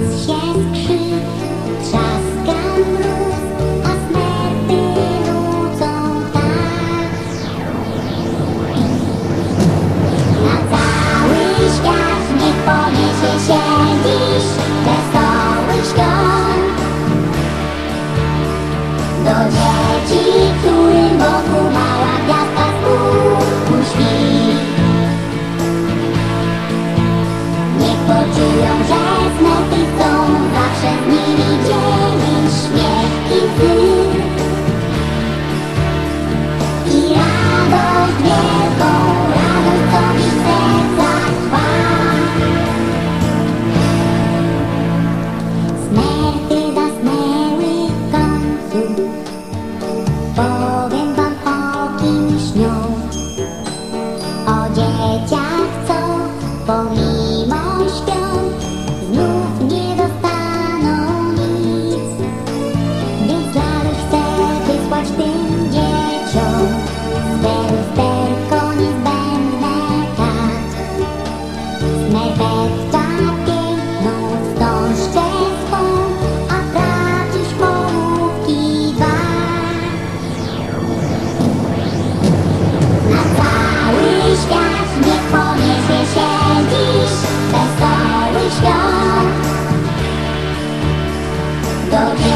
Noc się skrzy, trzaska 더